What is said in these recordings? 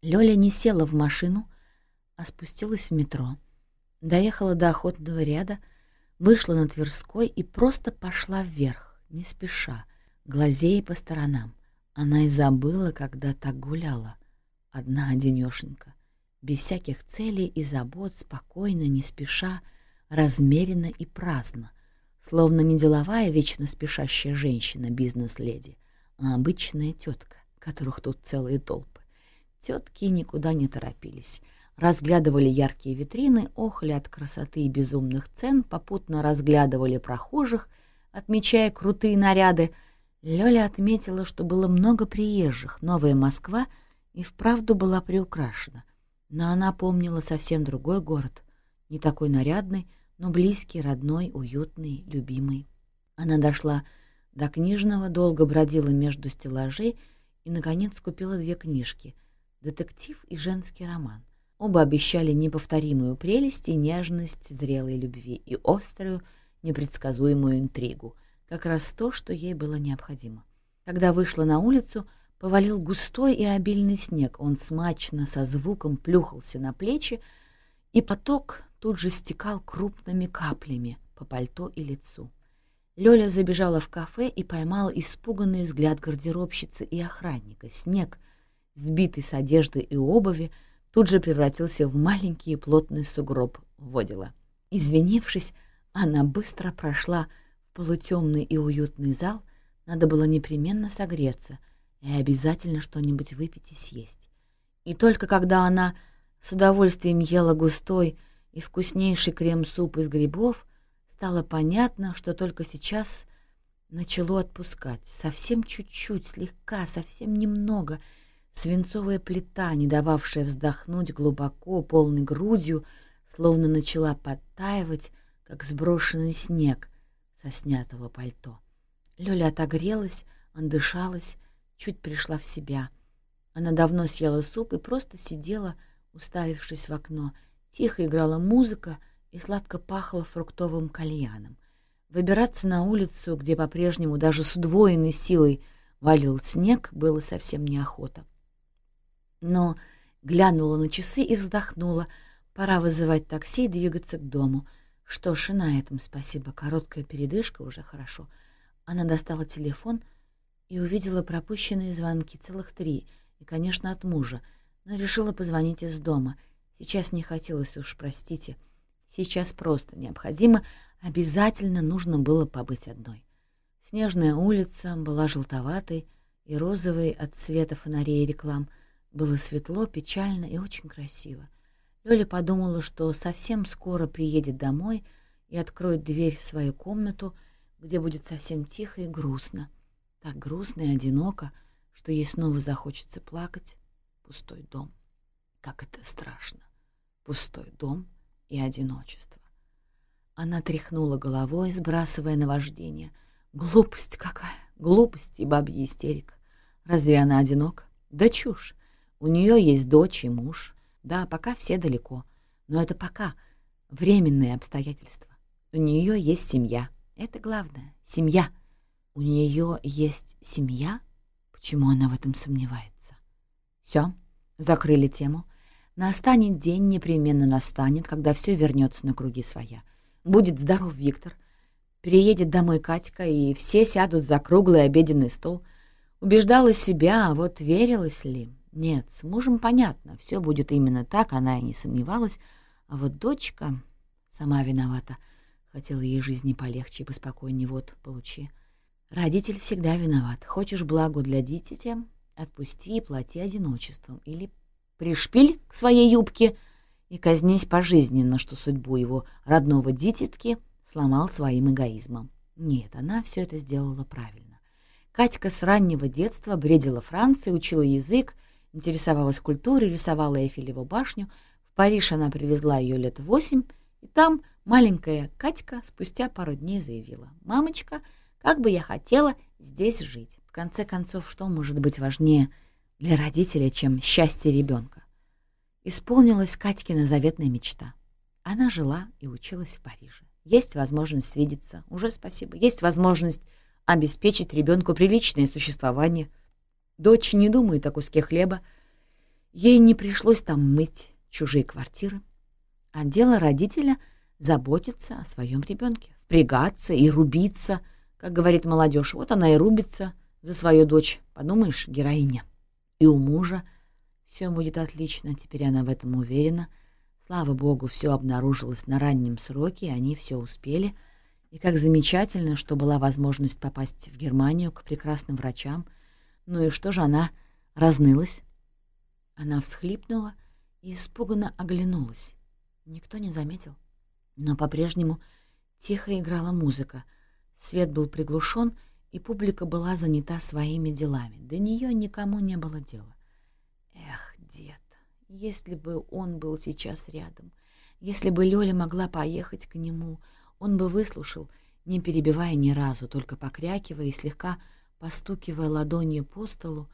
Лёля не села в машину, а спустилась в метро. Доехала до охотного ряда, вышла на Тверской и просто пошла вверх, не спеша, глазея по сторонам. Она и забыла, когда так гуляла, одна одинешенька, без всяких целей и забот, спокойно, не спеша, размеренно и праздно, словно не деловая, вечно спешащая женщина, бизнес-леди, а обычная тетка, которых тут целые толпы. Тетки никуда не торопились. Разглядывали яркие витрины, охли от красоты и безумных цен, попутно разглядывали прохожих, отмечая крутые наряды. Лёля отметила, что было много приезжих. Новая Москва и вправду была приукрашена. Но она помнила совсем другой город. Не такой нарядный, но близкий, родной, уютный, любимый. Она дошла до книжного, долго бродила между стеллажей и, наконец, купила две книжки — детектив и женский роман. Оба обещали неповторимую прелесть и нежность зрелой любви и острую, непредсказуемую интригу, как раз то, что ей было необходимо. Когда вышла на улицу, повалил густой и обильный снег, он смачно со звуком плюхался на плечи, и поток тут же стекал крупными каплями по пальто и лицу. Лёля забежала в кафе и поймала испуганный взгляд гардеробщицы и охранника. Снег — сбитый с одежды и обуви, тут же превратился в маленький и плотный сугроб водила. Извинившись, она быстро прошла в полутемный и уютный зал, надо было непременно согреться и обязательно что-нибудь выпить и съесть. И только когда она с удовольствием ела густой и вкуснейший крем-суп из грибов, стало понятно, что только сейчас начало отпускать. Совсем чуть-чуть, слегка, совсем немного — Свинцовая плита, не дававшая вздохнуть глубоко, полной грудью, словно начала подтаивать, как сброшенный снег со снятого пальто. Лёля отогрелась, отдышалась, чуть пришла в себя. Она давно съела суп и просто сидела, уставившись в окно. Тихо играла музыка и сладко пахло фруктовым кальяном. Выбираться на улицу, где по-прежнему даже с удвоенной силой валил снег, было совсем неохота но глянула на часы и вздохнула. Пора вызывать такси и двигаться к дому. Что ж, и на этом спасибо. Короткая передышка уже хорошо. Она достала телефон и увидела пропущенные звонки, целых три, и, конечно, от мужа, но решила позвонить из дома. Сейчас не хотелось уж, простите. Сейчас просто необходимо, обязательно нужно было побыть одной. Снежная улица была желтоватой и розовой от цвета фонарей и реклам — было светло, печально и очень красиво. Лёля подумала, что совсем скоро приедет домой и откроет дверь в свою комнату, где будет совсем тихо и грустно. Так грустно и одиноко, что ей снова захочется плакать. Пустой дом. Как это страшно. Пустой дом и одиночество. Она тряхнула головой, сбрасывая наваждение. Глупость какая! Глупость и бабья истерика. Разве она одинока? Да чушь! У нее есть дочь и муж. Да, пока все далеко. Но это пока. Временные обстоятельства. У нее есть семья. Это главное. Семья. У нее есть семья? Почему она в этом сомневается? Все, закрыли тему. Настанет день, непременно настанет, когда все вернется на круги своя. Будет здоров Виктор. Приедет домой Катька, и все сядут за круглый обеденный стол. Убеждала себя, а вот верилась ли? Нет, с мужем понятно, все будет именно так, она и не сомневалась. А вот дочка сама виновата. Хотела ей жизни полегче и поспокойнее, вот, получи. Родитель всегда виноват. Хочешь благо для дитяти — отпусти и плати одиночеством. Или пришпиль к своей юбке и казнись пожизненно, что судьбу его родного дитятки сломал своим эгоизмом. Нет, она все это сделала правильно. Катька с раннего детства бредила Францией, учила язык, интересовалась культурой, рисовала Эйфелеву башню. В Париж она привезла ее лет восемь, и там маленькая Катька спустя пару дней заявила. «Мамочка, как бы я хотела здесь жить». В конце концов, что может быть важнее для родителя, чем счастье ребенка? Исполнилась Катькина заветная мечта. Она жила и училась в Париже. Есть возможность видеться, уже спасибо. Есть возможность обеспечить ребенку приличное существование — Дочь не думает о куске хлеба. Ей не пришлось там мыть чужие квартиры, а дело родителя — заботиться о своем ребенке, впрягаться и рубиться, как говорит молодежь. Вот она и рубится за свою дочь, подумаешь, героиня. И у мужа все будет отлично, теперь она в этом уверена. Слава богу, все обнаружилось на раннем сроке, и они все успели. И как замечательно, что была возможность попасть в Германию к прекрасным врачам. Ну и что же она разнылась? Она всхлипнула и испуганно оглянулась. Никто не заметил. Но по-прежнему тихо играла музыка. Свет был приглушен, и публика была занята своими делами. До нее никому не было дела. Эх, дед, если бы он был сейчас рядом, если бы Лёля могла поехать к нему, он бы выслушал, не перебивая ни разу, только покрякивая и слегка постукивая ладонью по столу,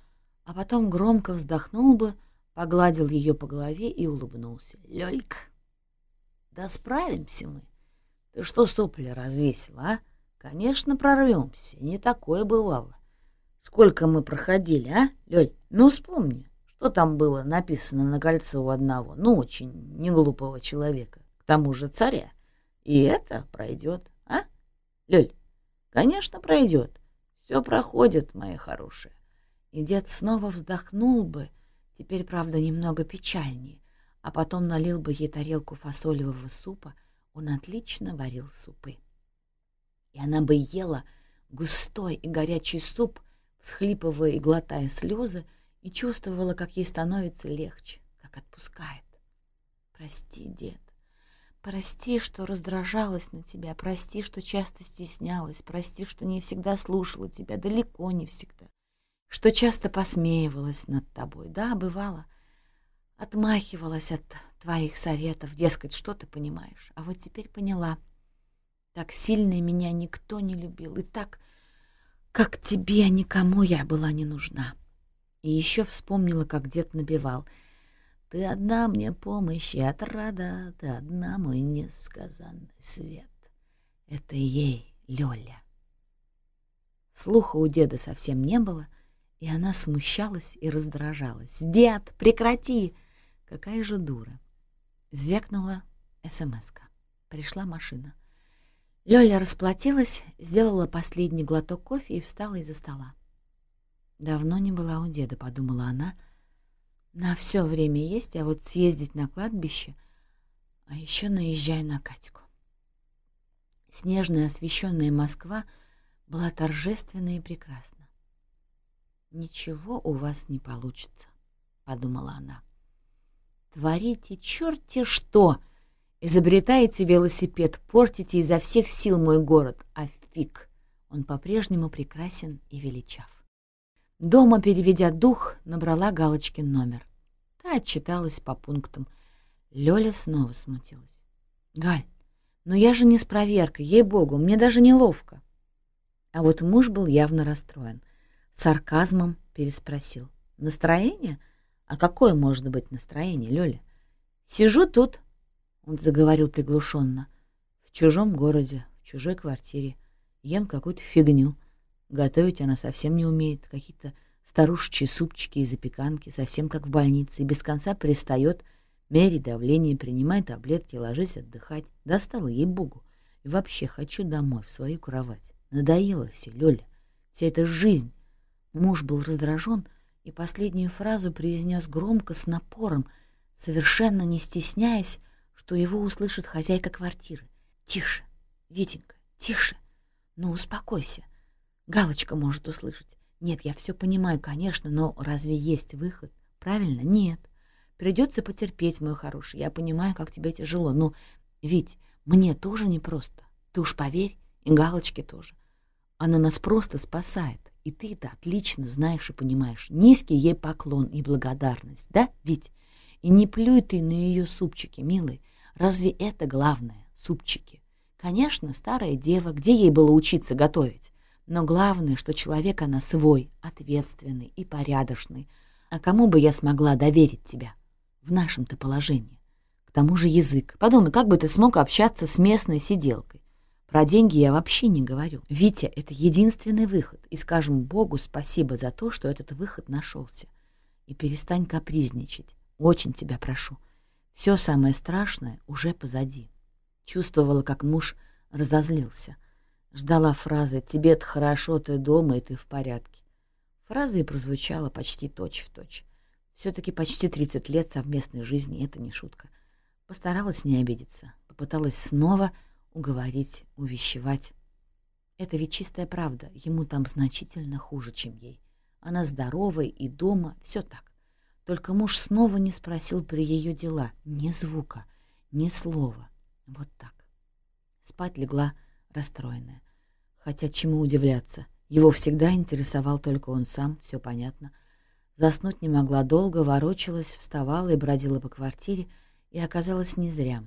а потом громко вздохнул бы, погладил ее по голове и улыбнулся. «Лёлька, да справимся мы. Ты что сопли развесила, а? Конечно, прорвемся. Не такое бывало. Сколько мы проходили, а, Лёль? Ну, вспомни, что там было написано на кольце у одного, ну, очень неглупого человека, к тому же царя. И это пройдет, а, Лёль? Конечно, пройдет. Все проходит, моя хорошая. И дед снова вздохнул бы, теперь, правда, немного печальнее, а потом налил бы ей тарелку фасолевого супа, он отлично варил супы. И она бы ела густой и горячий суп, всхлипывая и глотая слезы, и чувствовала, как ей становится легче, как отпускает. «Прости, дед, прости, что раздражалась на тебя, прости, что часто стеснялась, прости, что не всегда слушала тебя, далеко не всегда, что часто посмеивалась над тобой. Да, бывало, отмахивалась от твоих советов, дескать, что ты понимаешь. А вот теперь поняла. Так сильно меня никто не любил, и так, как тебе, никому я была не нужна. И еще вспомнила, как дед набивал. Ты одна мне помощь и отрада, ты одна мой несказанный свет. Это ей, Лёля. Слуха у деда совсем не было, и она смущалась и раздражалась. «Дед, прекрати!» Какая же дура. Звякнула СМС-ка. Пришла машина. Лёля расплатилась, сделала последний глоток кофе и встала из-за стола. «Давно не была у деда», — подумала она. «На все время есть, а вот съездить на кладбище, а еще наезжай на Катьку». Снежная освещенная Москва была торжественна и прекрасна. «Ничего у вас не получится», — подумала она. Творите черти что! Изобретаете велосипед, портите изо всех сил мой город, а фиг! Он по-прежнему прекрасен и величав. Дома, переведя дух, набрала Галочкин номер. Та отчиталась по пунктам. Лёля снова смутилась. «Галь, но я же не с проверкой, ей-богу, мне даже неловко». А вот муж был явно расстроен. Сарказмом переспросил. «Настроение?» А какое может быть настроение, Лёля? Сижу тут, он заговорил приглушенно, в чужом городе, в чужой квартире, ем какую-то фигню. Готовить она совсем не умеет, какие-то старушечьи супчики и запеканки, совсем как в больнице, и без конца пристает, меряет давление, принимает таблетки, ложись отдыхать. Достала ей-богу. И вообще хочу домой, в свою кровать. Надоело все, Лёля, вся эта жизнь. Муж был раздражен, и последнюю фразу произнес громко, с напором, совершенно не стесняясь, что его услышит хозяйка квартиры. «Тише, Витенька, тише! Ну, успокойся. Галочка может услышать. Нет, я все понимаю, конечно, но разве есть выход? Правильно? Нет. Придется потерпеть, мой хороший. Я понимаю, как тебе тяжело. Но, ведь мне тоже непросто. Ты уж поверь, и Галочке тоже. Она нас просто спасает. И ты это отлично знаешь и понимаешь. Низкий ей поклон и благодарность, да, ведь? И не плюй ты на ее супчики, милый. Разве это главное, супчики? Конечно, старая дева, где ей было учиться готовить? Но главное, что человек она свой, ответственный и порядочный. А кому бы я смогла доверить тебя? В нашем-то положении. К тому же язык. Подумай, как бы ты смог общаться с местной сиделкой? Про деньги я вообще не говорю. Витя — это единственный выход, и скажем Богу спасибо за то, что этот выход нашелся. И перестань капризничать. Очень тебя прошу. Все самое страшное уже позади. Чувствовала, как муж разозлился. Ждала фразы «Тебе-то хорошо, ты дома, и ты в порядке». Фраза и прозвучала почти точь-в-точь. Точь. Все-таки почти 30 лет совместной жизни — это не шутка. Постаралась не обидеться, попыталась снова уговорить, увещевать. Это ведь чистая правда, ему там значительно хуже, чем ей. Она здоровая и дома, все так. Только муж снова не спросил при ее дела, ни звука, ни слова. Вот так. Спать легла расстроенная. Хотя чему удивляться, его всегда интересовал только он сам, все понятно. Заснуть не могла долго, ворочалась, вставала и бродила по квартире, и оказалась не зря.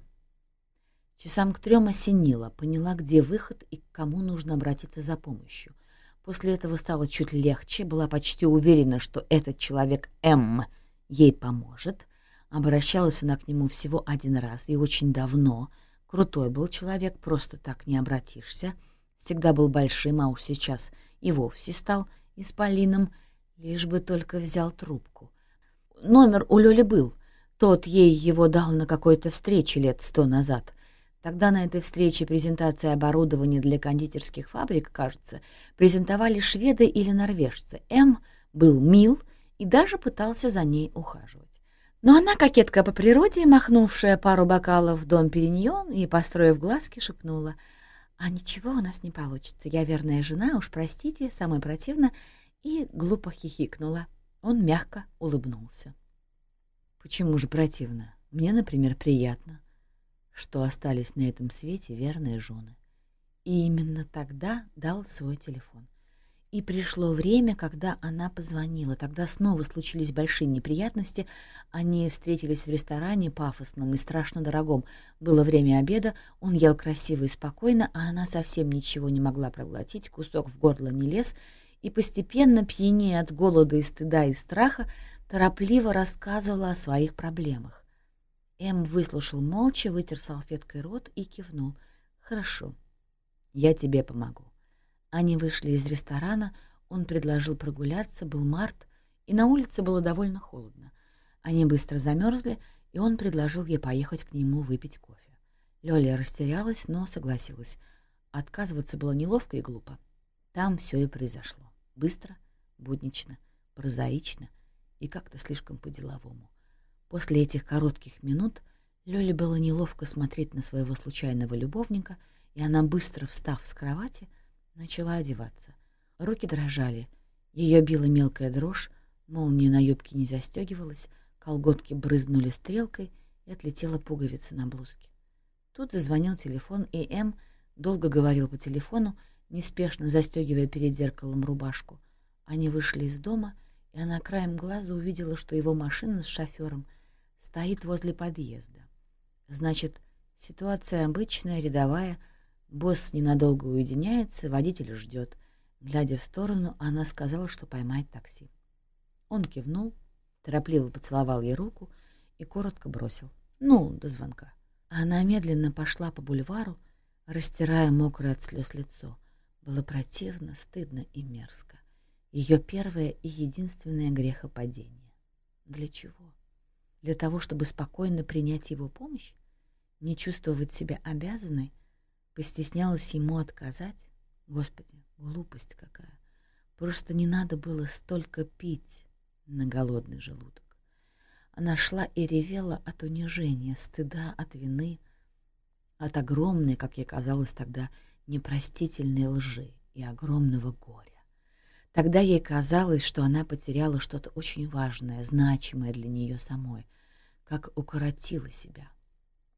Часам к трем осенила, поняла, где выход и к кому нужно обратиться за помощью. После этого стало чуть легче, была почти уверена, что этот человек М ей поможет. Обращалась она к нему всего один раз и очень давно. Крутой был человек, просто так не обратишься. Всегда был большим, а уж сейчас и вовсе стал исполином, лишь бы только взял трубку. Номер у Лёли был, тот ей его дал на какой-то встрече лет сто назад. Тогда на этой встрече презентация оборудования для кондитерских фабрик, кажется, презентовали шведы или норвежцы. М был мил и даже пытался за ней ухаживать. Но она, кокетка по природе, махнувшая пару бокалов в дом Периньон и, построив глазки, шепнула, «А ничего у нас не получится, я верная жена, уж простите, самое противно», и глупо хихикнула. Он мягко улыбнулся. «Почему же противно? Мне, например, приятно что остались на этом свете верные жены. И именно тогда дал свой телефон. И пришло время, когда она позвонила. Тогда снова случились большие неприятности. Они встретились в ресторане пафосном и страшно дорогом. Было время обеда, он ел красиво и спокойно, а она совсем ничего не могла проглотить, кусок в горло не лез, и постепенно, пьянее от голода и стыда и страха, торопливо рассказывала о своих проблемах. Эм выслушал молча, вытер салфеткой рот и кивнул. «Хорошо, я тебе помогу». Они вышли из ресторана, он предложил прогуляться, был март, и на улице было довольно холодно. Они быстро замерзли, и он предложил ей поехать к нему выпить кофе. Лёля растерялась, но согласилась. Отказываться было неловко и глупо. Там все и произошло. Быстро, буднично, прозаично и как-то слишком по-деловому. После этих коротких минут Лёле было неловко смотреть на своего случайного любовника, и она, быстро встав с кровати, начала одеваться. Руки дрожали, ее била мелкая дрожь, молния на юбке не застегивалась, колготки брызнули стрелкой и отлетела пуговица на блузке. Тут зазвонил телефон, и М долго говорил по телефону, неспешно застегивая перед зеркалом рубашку. Они вышли из дома, и она краем глаза увидела, что его машина с шофером — стоит возле подъезда. Значит, ситуация обычная, рядовая. Босс ненадолго уединяется, водитель ждет. Глядя в сторону, она сказала, что поймает такси. Он кивнул, торопливо поцеловал ей руку и коротко бросил. «Ну, до звонка». Она медленно пошла по бульвару, растирая мокрое от слез лицо. Было противно, стыдно и мерзко. Ее первое и единственное грехопадение. Для чего? для того, чтобы спокойно принять его помощь, не чувствовать себя обязанной, постеснялась ему отказать. Господи, глупость какая! Просто не надо было столько пить на голодный желудок. Она шла и ревела от унижения, стыда, от вины, от огромной, как ей казалось тогда, непростительной лжи и огромного горя. Тогда ей казалось, что она потеряла что-то очень важное, значимое для нее самой, как укоротила себя.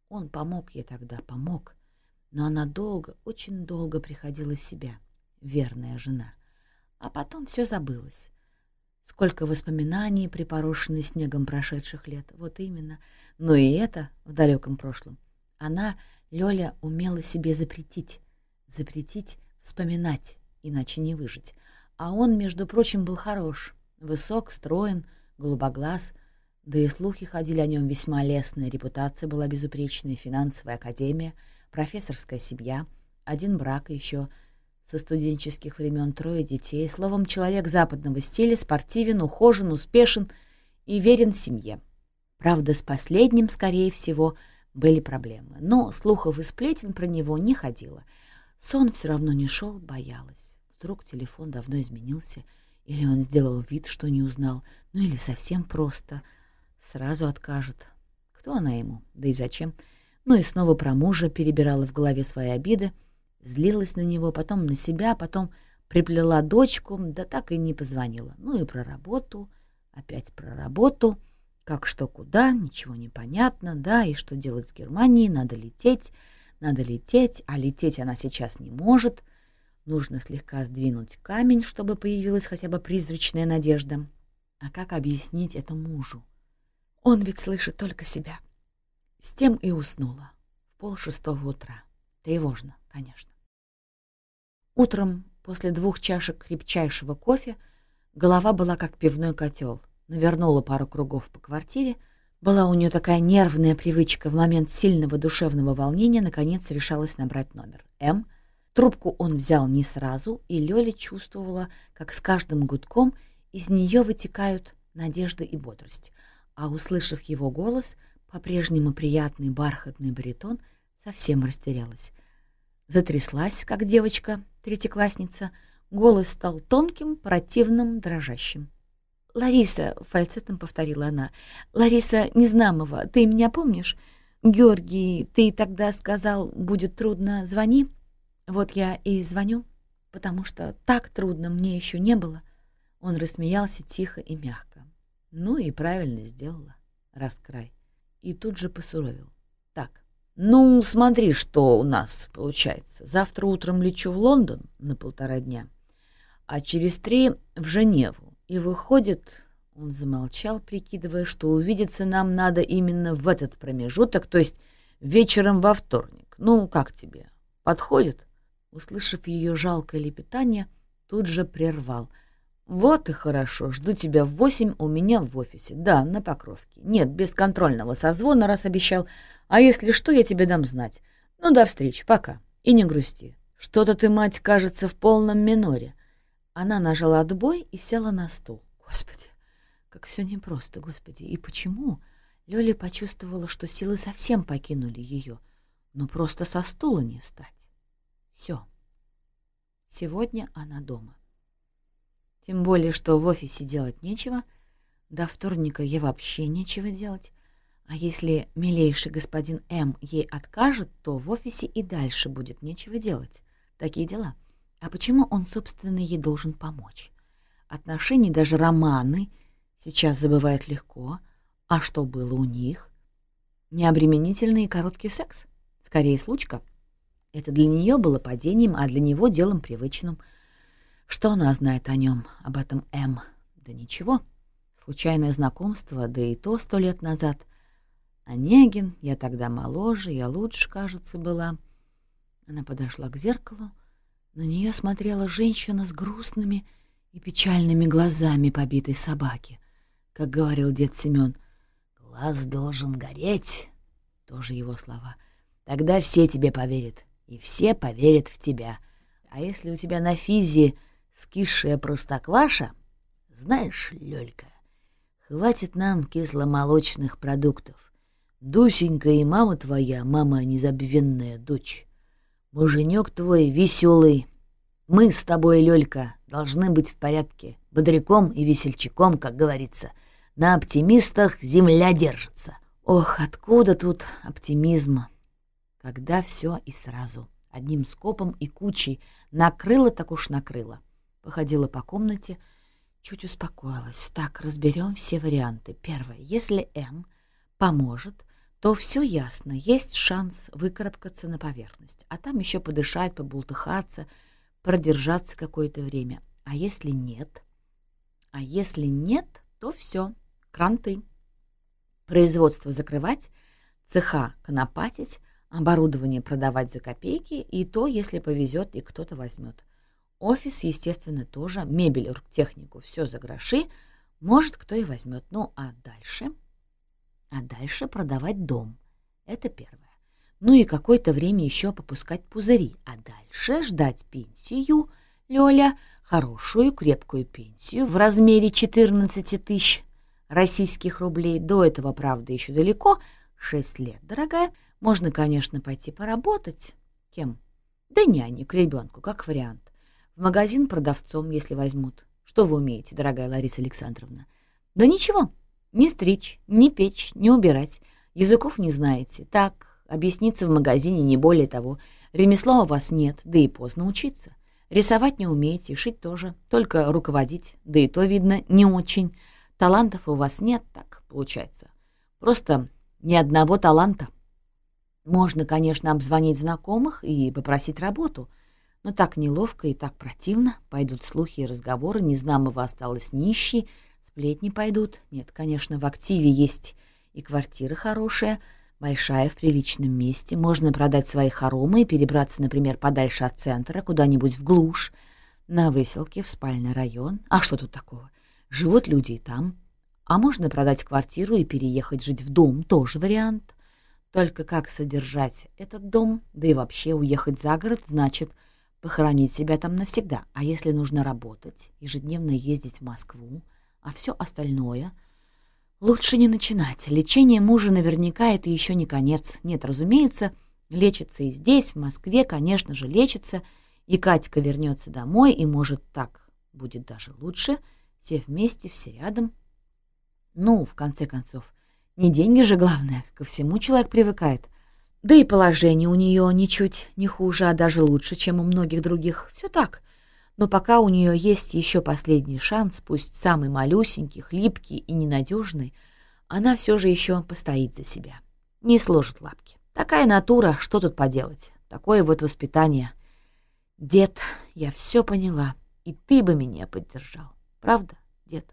Он помог ей тогда, помог, но она долго, очень долго приходила в себя, верная жена. А потом все забылось. Сколько воспоминаний, припорошены снегом прошедших лет. Вот именно. Но и это в далеком прошлом. Она, Лёля, умела себе запретить. Запретить вспоминать, иначе не выжить а он, между прочим, был хорош, высок, строен, голубоглаз, да и слухи ходили о нем весьма лестные, репутация была безупречная, финансовая академия, профессорская семья, один брак еще со студенческих времен трое детей, словом, человек западного стиля, спортивен, ухожен, успешен и верен семье. Правда, с последним, скорее всего, были проблемы, но слухов и сплетен про него не ходило. Сон все равно не шел, боялась. Вдруг телефон давно изменился, или он сделал вид, что не узнал, ну или совсем просто. Сразу откажет. Кто она ему? Да и зачем? Ну и снова про мужа перебирала в голове свои обиды, злилась на него, потом на себя, потом приплела дочку, да так и не позвонила. Ну и про работу, опять про работу — как что куда, ничего не понятно, да, и что делать с Германией, надо лететь, надо лететь, а лететь она сейчас не может. Нужно слегка сдвинуть камень, чтобы появилась хотя бы призрачная надежда. А как объяснить это мужу? Он ведь слышит только себя. С тем и уснула. В полшестого утра. Тревожно, конечно. Утром, после двух чашек крепчайшего кофе, голова была как пивной котел навернула пару кругов по квартире. Была у нее такая нервная привычка в момент сильного душевного волнения, наконец решалась набрать номер. М. Трубку он взял не сразу, и Лёля чувствовала, как с каждым гудком из нее вытекают надежда и бодрость. А услышав его голос, по-прежнему приятный бархатный баритон, совсем растерялась. Затряслась, как девочка, третьеклассница, голос стал тонким, противным, дрожащим. «Лариса», — фальцетом повторила она, — «Лариса Незнамова, ты меня помнишь? Георгий, ты тогда сказал, будет трудно, звони. Вот я и звоню, потому что так трудно мне еще не было». Он рассмеялся тихо и мягко. «Ну и правильно сделала, раскрай». И тут же посуровил. «Так, ну смотри, что у нас получается. Завтра утром лечу в Лондон на полтора дня, а через три в Женеву и выходит, он замолчал, прикидывая, что увидеться нам надо именно в этот промежуток, то есть вечером во вторник. Ну, как тебе? Подходит? Услышав ее жалкое лепетание, тут же прервал. «Вот и хорошо, жду тебя в восемь у меня в офисе. Да, на Покровке. Нет, без контрольного созвона, раз обещал. А если что, я тебе дам знать. Ну, до встречи, пока. И не грусти. Что-то ты, мать, кажется, в полном миноре. Она нажала отбой и села на стул. Господи, как все непросто, господи. И почему? Лёля почувствовала, что силы совсем покинули ее. Но просто со стула не встать. Все. Сегодня она дома. Тем более, что в офисе делать нечего. До вторника ей вообще нечего делать. А если милейший господин М ей откажет, то в офисе и дальше будет нечего делать. Такие дела. — а почему он, собственно, ей должен помочь? Отношения, даже романы, сейчас забывают легко. А что было у них? Необременительный и короткий секс? Скорее, случка. Это для нее было падением, а для него делом привычным. Что она знает о нем, об этом М? Да ничего. Случайное знакомство, да и то сто лет назад. Онегин, я тогда моложе, я лучше, кажется, была. Она подошла к зеркалу, на нее смотрела женщина с грустными и печальными глазами побитой собаки. Как говорил дед Семен, «Глаз должен гореть», — тоже его слова. «Тогда все тебе поверят, и все поверят в тебя. А если у тебя на физе скисшая простокваша, знаешь, Лёлька, хватит нам кисломолочных продуктов. Дусенька и мама твоя, мама незабвенная дочь, Муженек твой веселый. Мы с тобой, Лёлька, должны быть в порядке, бодряком и весельчаком, как говорится. На оптимистах земля держится. Ох, откуда тут оптимизм? Когда все и сразу, одним скопом и кучей, накрыло так уж накрыло. Походила по комнате, чуть успокоилась. Так, разберем все варианты. Первое. Если М поможет, то все ясно, есть шанс выкарабкаться на поверхность, а там еще подышать, побултыхаться, продержаться какое-то время. А если нет? А если нет, то все, кранты. Производство закрывать, цеха конопатить, оборудование продавать за копейки, и то, если повезет, и кто-то возьмет. Офис, естественно, тоже, мебель, технику, все за гроши, может, кто и возьмет. Ну, а дальше а дальше продавать дом. Это первое. Ну и какое-то время еще попускать пузыри, а дальше ждать пенсию, Лёля, хорошую крепкую пенсию в размере 14 тысяч. российских рублей. До этого, правда, еще далеко. Шесть лет, дорогая. Можно, конечно, пойти поработать. Кем? Да няней к ребенку, как вариант. Магазин продавцом, если возьмут. Что вы умеете, дорогая Лариса Александровна? Да ничего. Не стричь, не печь, не убирать. Языков не знаете. Так, объясниться в магазине не более того. Ремесла у вас нет, да и поздно учиться. Рисовать не умеете, шить тоже. Только руководить, да и то, видно, не очень. Талантов у вас нет, так получается. Просто ни одного таланта. Можно, конечно, обзвонить знакомых и попросить работу, но так неловко и так противно. Пойдут слухи и разговоры, Незнамова осталась нищей, сплетни пойдут. Нет, конечно, в активе есть и квартира хорошая, большая, в приличном месте. Можно продать свои хоромы и перебраться, например, подальше от центра, куда-нибудь в глушь, на выселке, в спальный район. А что тут такого? Живут люди и там. А можно продать квартиру и переехать жить в дом, тоже вариант. Только как содержать этот дом, да и вообще уехать за город, значит похоронить себя там навсегда. А если нужно работать, ежедневно ездить в Москву, а все остальное... Лучше не начинать. Лечение мужа наверняка это еще не конец. Нет, разумеется, лечится и здесь, в Москве, конечно же, лечится. И Катька вернется домой, и, может, так будет даже лучше. Все вместе, все рядом. Ну, в конце концов, не деньги же главное, ко всему человек привыкает. Да и положение у нее ничуть не хуже, а даже лучше, чем у многих других. Все так. Но пока у нее есть еще последний шанс, пусть самый малюсенький, хлипкий и ненадежный, она все же еще постоит за себя. Не сложит лапки. Такая натура, что тут поделать? Такое вот воспитание. Дед, я все поняла, и ты бы меня поддержал. Правда, дед?